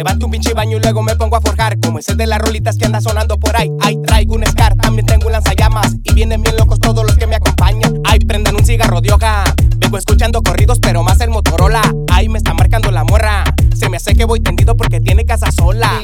levanto un pinche baño y luego me pongo a forjar. Como ese de las rolitas que anda sonando por ahí. Ay, traigo un Scar, también tengo un lanzallamas. Y vienen bien locos todos los que me acompañan. Ay, prendan un cigarro de hoja. Vengo escuchando corridos, pero más el Motorola. Ay, me está marcando la morra. Se me hace que voy tendido porque tiene casa sola.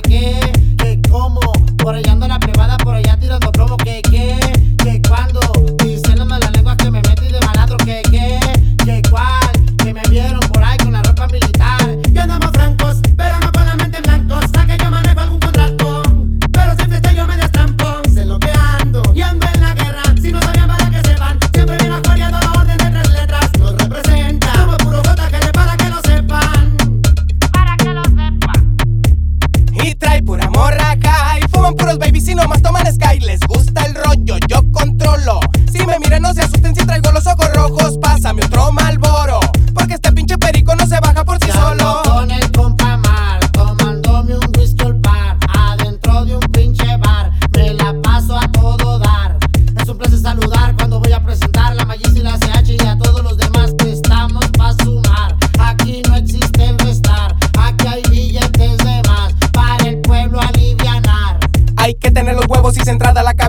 Mira, no se asusten si traigo los ojos rojos. Pásame otro malboro. Porque este pinche perico no se baja por sí ya solo. Con el compa mal, tomándome un whisky al bar. Adentro de un pinche bar, me la paso a todo dar. Es un placer saludar cuando voy a presentar la Magis y la CH y a todos los demás que estamos pa' sumar. Aquí no existe el restar, aquí hay billetes de más para el pueblo alivianar. Hay que tener los huevos y centrada la cara